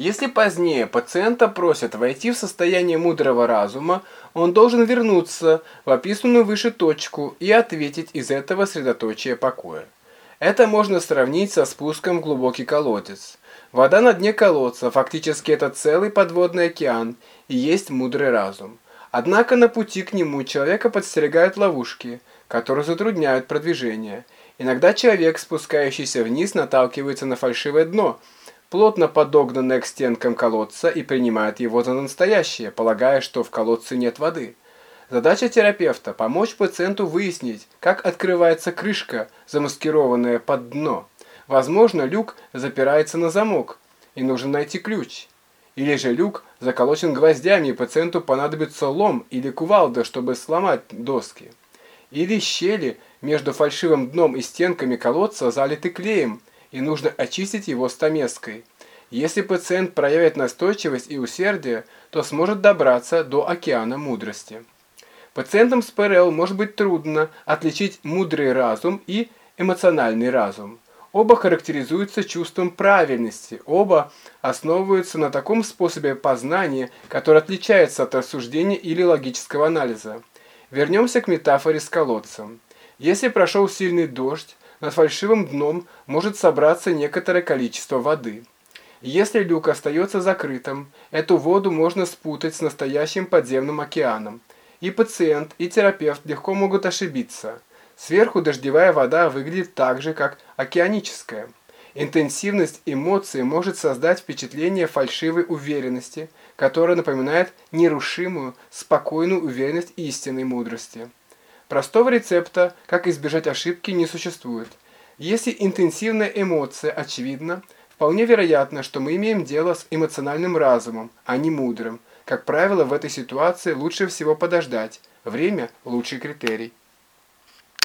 Если позднее пациента просят войти в состояние мудрого разума, он должен вернуться в описанную выше точку и ответить из этого средоточия покоя. Это можно сравнить со спуском в глубокий колодец. Вода на дне колодца, фактически это целый подводный океан, и есть мудрый разум. Однако на пути к нему человека подстерегают ловушки, которые затрудняют продвижение. Иногда человек, спускающийся вниз, наталкивается на фальшивое дно – плотно подогнанное к стенкам колодца и принимает его за настоящее, полагая, что в колодце нет воды. Задача терапевта – помочь пациенту выяснить, как открывается крышка, замаскированная под дно. Возможно, люк запирается на замок, и нужно найти ключ. Или же люк заколочен гвоздями, и пациенту понадобится лом или кувалда, чтобы сломать доски. Или щели между фальшивым дном и стенками колодца залиты клеем, и нужно очистить его стамеской. Если пациент проявит настойчивость и усердие, то сможет добраться до океана мудрости. Пациентам с ПРЛ может быть трудно отличить мудрый разум и эмоциональный разум. Оба характеризуются чувством правильности, оба основываются на таком способе познания, который отличается от рассуждения или логического анализа. Вернемся к метафоре с колодцем. Если прошел сильный дождь, над фальшивым дном может собраться некоторое количество воды. Если люк остается закрытым, эту воду можно спутать с настоящим подземным океаном. И пациент, и терапевт легко могут ошибиться. Сверху дождевая вода выглядит так же, как океаническая. Интенсивность эмоций может создать впечатление фальшивой уверенности, которая напоминает нерушимую, спокойную уверенность истинной мудрости. Простого рецепта, как избежать ошибки, не существует. Если интенсивная эмоция очевидна, вполне вероятно, что мы имеем дело с эмоциональным разумом, а не мудрым. Как правило, в этой ситуации лучше всего подождать. Время – лучший критерий.